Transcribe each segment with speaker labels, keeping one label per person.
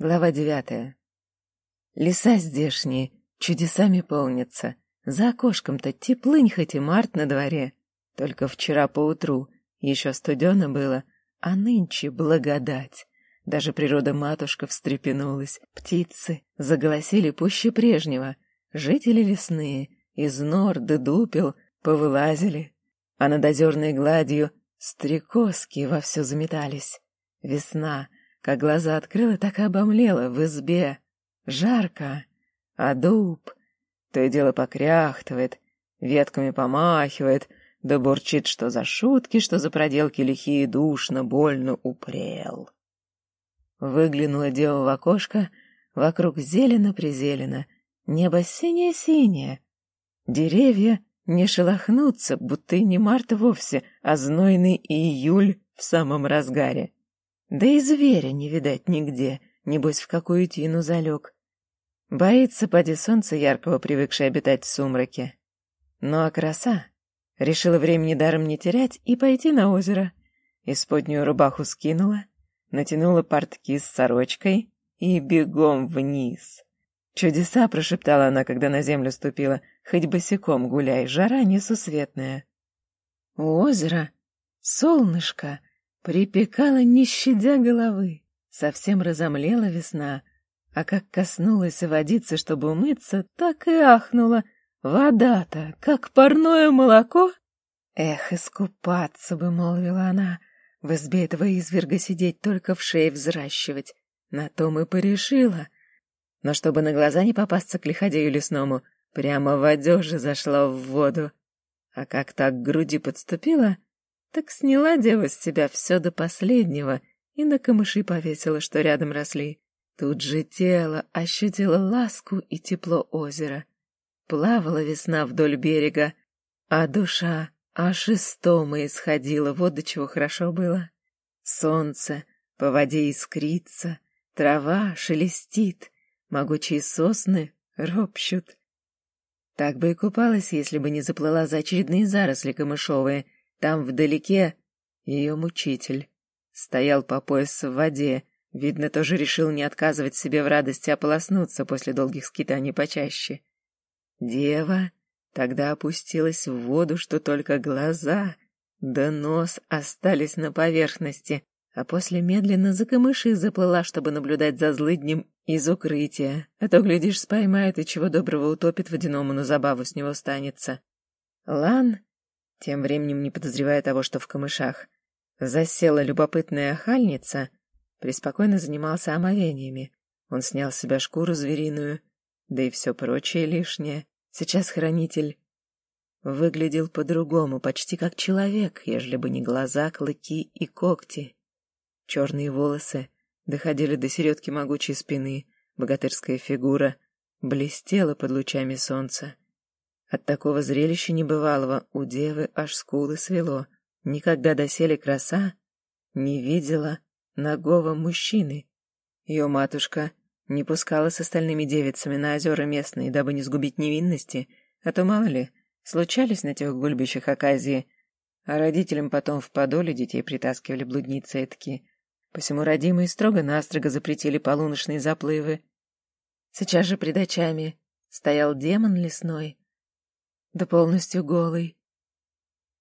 Speaker 1: Глава девятая. Леса здешние чудесами полнятся. За окошком-то теплынь хоть и март на дворе. Только вчера поутру еще студено было, а нынче благодать. Даже природа-матушка встрепенулась, птицы заголосили пуще прежнего. Жители лесные из нор до дупел повылазили, а над озерной гладью стрекозки вовсю заметались. Весна — как глаза открыла, так и обомлела в избе. Жарко, а дуб то и дело покряхтывает, ветками помахивает, да бурчит, что за шутки, что за проделки лихие душно, больно упрел. Выглянула дева в окошко, вокруг зелено-призелено, небо синее-синее. Деревья не шелохнутся, будто и не март вовсе, а знойный июль в самом разгаре. Да и зверя не видать нигде, небось в какую тину залег. Боится поди солнца яркого, привыкшей обитать в сумраке. Ну а краса решила времени даром не терять и пойти на озеро. Исподнюю рубаху скинула, натянула портки с сорочкой и бегом вниз. «Чудеса!» — прошептала она, когда на землю ступила. «Хоть босиком гуляй, жара несусветная». У озера солнышко Припекала, не щадя головы. Совсем разомлела весна, а как коснулась водицы, чтобы умыться, так и ахнула. Вода-то, как парное молоко. Эх, искупаться бы, молвила она. В избе этого изверга сидеть, только в шее взращивать. На том и порешила. Но чтобы на глаза не попасться к лиходею лесному, прямо в одежде зашла в воду. А как так к груди подступила, так сняла дева с себя все до последнего и на камыши повесила, что рядом росли. Тут же тело ощутило ласку и тепло озера. Плавала весна вдоль берега, а душа аж из тома исходила, вот до чего хорошо было. Солнце по воде искрится, трава шелестит, могучие сосны ропщут. Так бы и купалась, если бы не заплыла за очередные заросли камышовые — там вдалеке ее мучитель. Стоял по пояс в воде, видно, тоже решил не отказывать себе в радости ополоснуться после долгих скитаний почаще. Дева тогда опустилась в воду, что только глаза да нос остались на поверхности, а после медленно за камыши заплыла, чтобы наблюдать за злыднем из укрытия, а то, глядишь, споймает и чего доброго утопит водяному на забаву с него станется. Лан тем временем, не подозревая того, что в камышах засела любопытная охальница, преспокойно занимался омовениями. Он снял с себя шкуру звериную, да и все прочее лишнее. Сейчас хранитель выглядел по-другому, почти как человек, ежели бы не глаза, клыки и когти. Черные волосы доходили до середки могучей спины, богатырская фигура блестела под лучами солнца. От такого зрелища небывалого у девы аж скулы свело. Никогда доселе краса не видела нагого мужчины. Ее матушка не пускала с остальными девицами на озера местные, дабы не сгубить невинности, а то, мало ли, случались на тех гульбищах оказии, а родителям потом в подоле детей притаскивали блудницы этакие. Посему родимые строго-настрого запретили полуночные заплывы. Сейчас же пред очами стоял демон лесной, да полностью голый.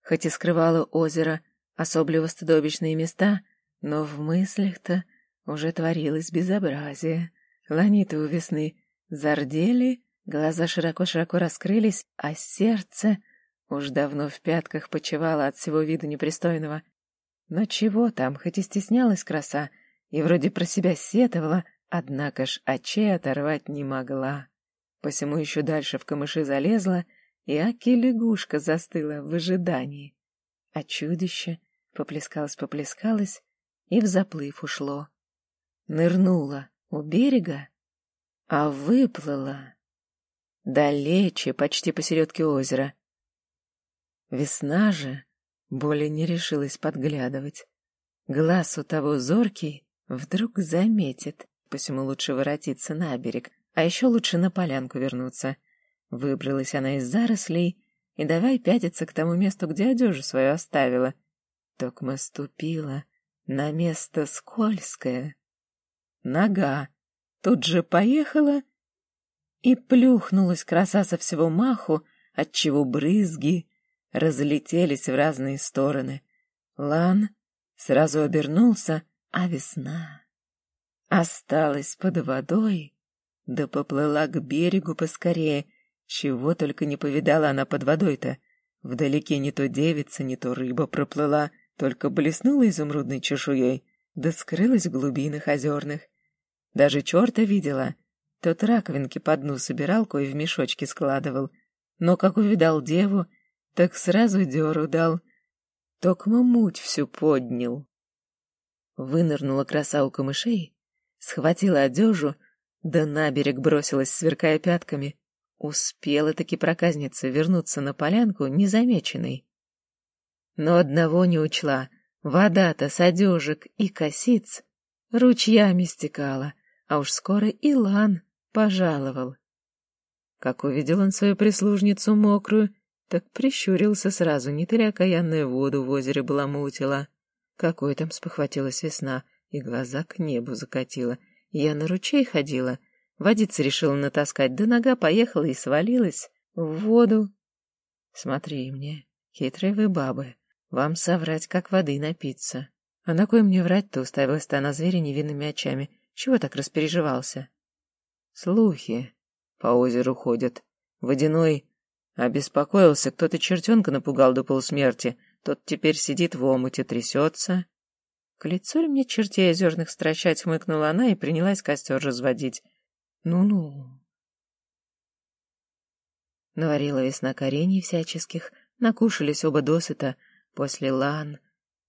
Speaker 1: Хоть и скрывало озеро особливо стыдобищные места, но в мыслях-то уже творилось безобразие. Ланиты у весны зардели, глаза широко-широко раскрылись, а сердце уж давно в пятках почивало от всего вида непристойного. Но чего там, хоть и стеснялась краса, и вроде про себя сетовала, однако ж очей оторвать не могла. Посему еще дальше в камыши залезла — и Аки-лягушка застыла в ожидании. А чудище поплескалось-поплескалось и в заплыв ушло. Нырнула у берега, а выплыла далече, почти посередке озера. Весна же более не решилась подглядывать. Глаз у того зоркий вдруг заметит, посему лучше воротиться на берег, а еще лучше на полянку вернуться — Выбралась она из зарослей и давай пятиться к тому месту, где одежду свою оставила. Токма ступила на место скользкое. Нога тут же поехала и плюхнулась краса со всего маху, отчего брызги разлетелись в разные стороны. Лан сразу обернулся, а весна осталась под водой, да поплыла к берегу поскорее, чего только не повидала она под водой-то. Вдалеке не то девица, не то рыба проплыла, только блеснула изумрудной чешуей, да скрылась в глубинах озерных. Даже черта видела. Тот раковинки по дну собирал, кое в мешочки складывал. Но как увидал деву, так сразу дёру дал. Токмо муть всю поднял. Вынырнула краса у камышей, схватила одежу, да на берег бросилась, сверкая пятками. Успела-таки проказница вернуться на полянку незамеченной. Но одного не учла. Вода-то с одежек и косиц ручьями стекала, а уж скоро и лан пожаловал. Как увидел он свою прислужницу мокрую, так прищурился сразу, не ты окаянную воду в озере баламутила. Какой там спохватилась весна, и глаза к небу закатила. Я на ручей ходила, Водица решила натаскать, да нога поехала и свалилась в воду. Смотри мне, хитрые вы бабы, вам соврать, как воды напиться. А на кой мне врать-то уставилась-то на зверя невинными очами? Чего так распереживался? Слухи по озеру ходят. Водяной обеспокоился, кто-то чертенка напугал до полусмерти. Тот теперь сидит в омуте, трясется. К лицу ли мне чертей озерных стращать, хмыкнула она и принялась костер разводить. Ну-ну. Наварила весна корений всяческих, накушались оба досыта, после лан,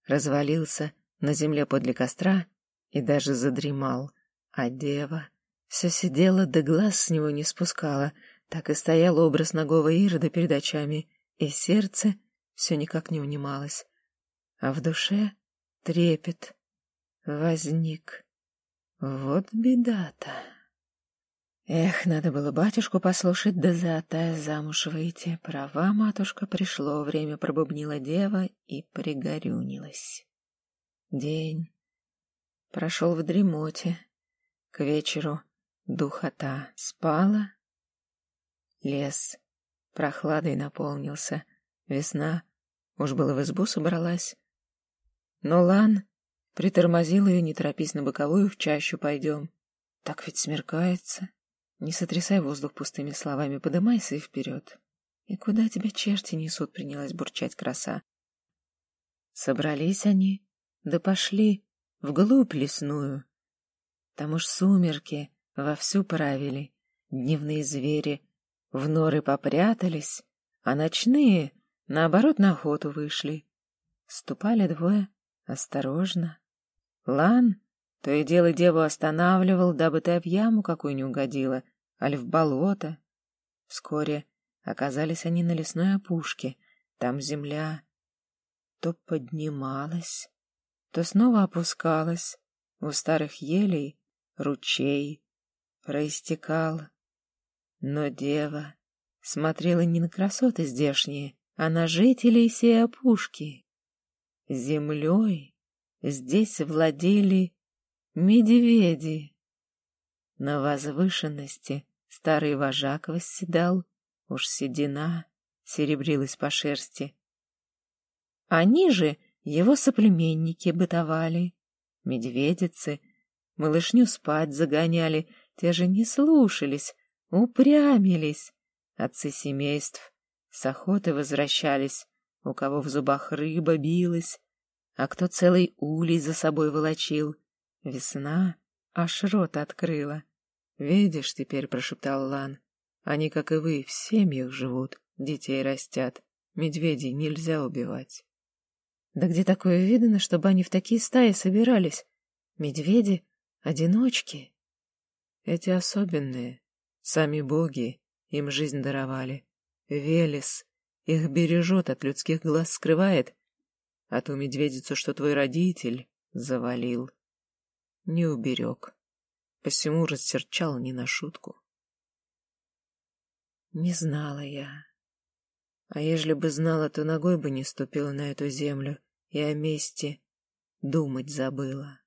Speaker 1: развалился на земле подле костра и даже задремал, а дева все сидела да глаз с него не спускала, так и стоял образ ногого Ирода перед очами, и сердце все никак не унималось. А в душе трепет возник. Вот беда-то. Эх, надо было батюшку послушать, да за отая замуж выйти. Права, матушка, пришло время, пробубнила дева и пригорюнилась. День прошел в дремоте. К вечеру духота спала. Лес прохладой наполнился. Весна уж было в избу собралась. Но Лан притормозил ее, не торопись на боковую, в чащу пойдем. Так ведь смеркается. Не сотрясай воздух пустыми словами, подымайся и вперед. И куда тебя черти несут, принялась бурчать краса. Собрались они, да пошли вглубь лесную. Там уж сумерки вовсю правили, дневные звери в норы попрятались, а ночные, наоборот, на охоту вышли. Ступали двое осторожно. Лан то и дело деву останавливал, дабы та в яму какую не угодила, аль в болото. Вскоре оказались они на лесной опушке. Там земля то поднималась, то снова опускалась. У старых елей ручей проистекал. Но дева смотрела не на красоты здешние, а на жителей сей опушки. Землей здесь владели медведи. На возвышенности Старый вожак восседал, уж седина серебрилась по шерсти. Они же его соплеменники бытовали, медведицы, малышню спать загоняли, те же не слушались, упрямились. Отцы семейств с охоты возвращались, у кого в зубах рыба билась, а кто целый улей за собой волочил. Весна аж рот открыла. «Видишь теперь», — прошептал Лан, — «они, как и вы, в семьях живут, детей растят. Медведей нельзя убивать». «Да где такое видно, чтобы они в такие стаи собирались? Медведи — одиночки». «Эти особенные. Сами боги им жизнь даровали. Велес их бережет, от людских глаз скрывает, а ту медведицу, что твой родитель завалил, не уберег» посему рассерчал не на шутку. Не знала я. А ежели бы знала, то ногой бы не ступила на эту землю и о мести думать забыла.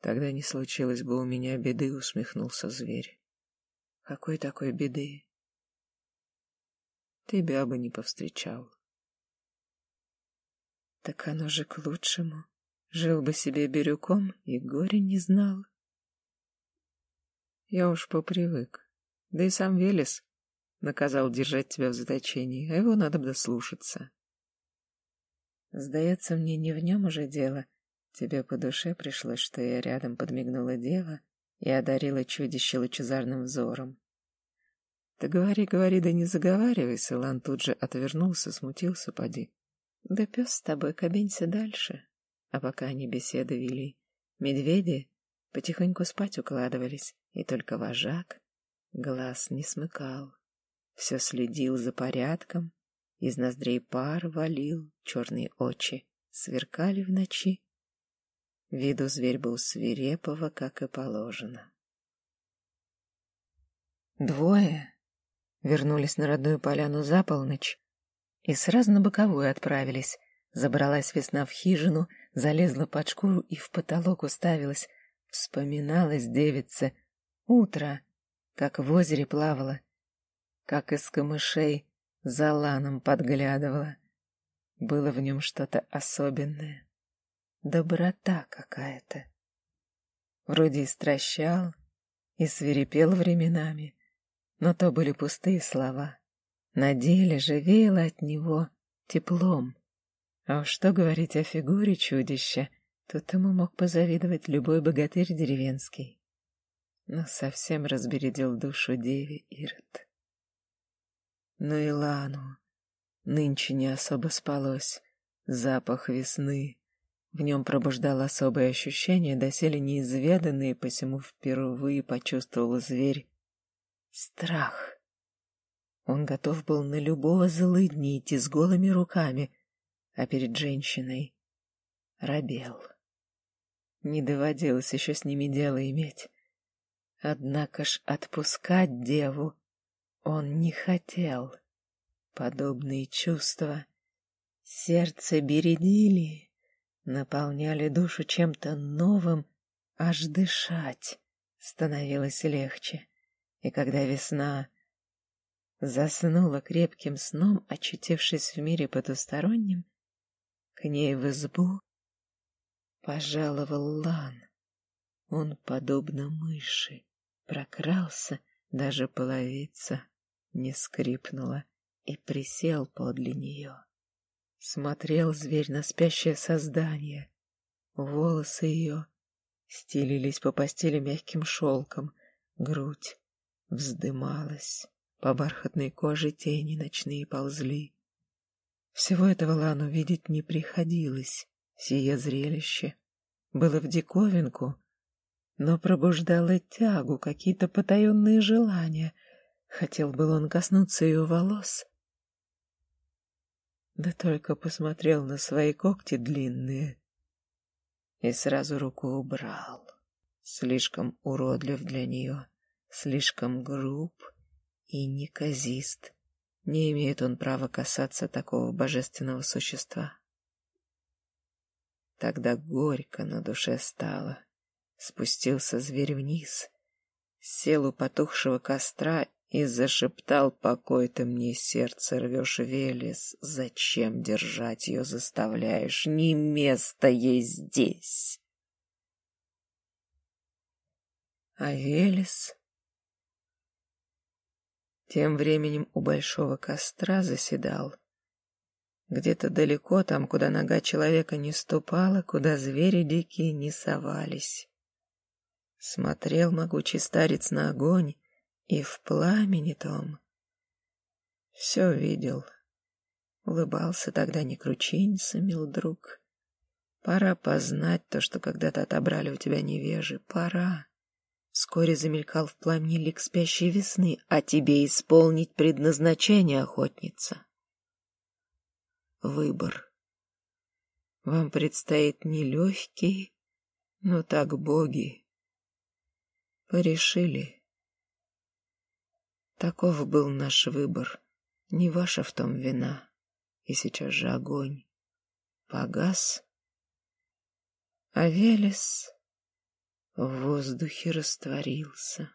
Speaker 1: Тогда не случилось бы у меня беды, усмехнулся зверь. Какой такой беды? Тебя бы не повстречал. Так оно же к лучшему. Жил бы себе бирюком и горе не знал. Я уж попривык. Да и сам Велес наказал держать тебя в заточении, а его надо бы дослушаться. Сдается мне, не в нем уже дело. Тебе по душе пришлось, что я рядом подмигнула дева и одарила чудище лучезарным взором. Да говори, говори, да не заговаривайся, Лан тут же отвернулся, смутился, поди. Да пес с тобой кабинься дальше. А пока они беседы вели, медведи потихоньку спать укладывались, и только вожак глаз не смыкал. Все следил за порядком, из ноздрей пар валил, черные очи сверкали в ночи. Виду зверь был свирепого, как и положено. Двое вернулись на родную поляну за полночь и сразу на боковую отправились. Забралась весна в хижину, залезла под шкуру и в потолок уставилась. Вспоминалась девица. Утро, как в озере плавала, как из камышей за ланом подглядывала. Было в нем что-то особенное. Доброта какая-то. Вроде и стращал, и свирепел временами, но то были пустые слова. На деле же веяло от него теплом. А уж что говорить о фигуре чудища, тут ему мог позавидовать любой богатырь деревенский. Но совсем разбередил душу деви Ирод. Но и Лану нынче не особо спалось. Запах весны. В нем пробуждал особое ощущение, доселе неизведанные, посему впервые почувствовал зверь страх. Он готов был на любого злыдня идти с голыми руками, а перед женщиной робел. Не доводилось еще с ними дело иметь. Однако ж отпускать деву он не хотел. Подобные чувства сердце бередили, наполняли душу чем-то новым, аж дышать становилось легче. И когда весна заснула крепким сном, очутившись в мире потустороннем, к ней в избу пожаловал Лан. Он, подобно мыши, прокрался, даже половица не скрипнула и присел подле нее. Смотрел зверь на спящее создание. Волосы ее стелились по постели мягким шелком, грудь вздымалась. По бархатной коже тени ночные ползли. Всего этого Лану видеть не приходилось. Сие зрелище было в диковинку, но пробуждало тягу, какие-то потаенные желания. Хотел был он коснуться ее волос. Да только посмотрел на свои когти длинные и сразу руку убрал. Слишком уродлив для нее, слишком груб и неказист. Не имеет он права касаться такого божественного существа. Тогда горько на душе стало. Спустился зверь вниз, сел у потухшего костра и зашептал «Покой ты мне, сердце рвешь, Велес, зачем держать ее заставляешь? Не место ей здесь!» А Велес тем временем у большого костра заседал. Где-то далеко, там, куда нога человека не ступала, куда звери дикие не совались. Смотрел могучий старец на огонь, и в пламени том все видел. Улыбался тогда не кручинцами, друг. Пора познать то, что когда-то отобрали у тебя невежи. Пора. Вскоре замелькал в пламени лик спящей весны, а тебе исполнить предназначение, охотница. Выбор. Вам предстоит нелегкий, но так боги порешили. Таков был наш выбор, не ваша в том вина. И сейчас же огонь погас, а Велес в воздухе растворился.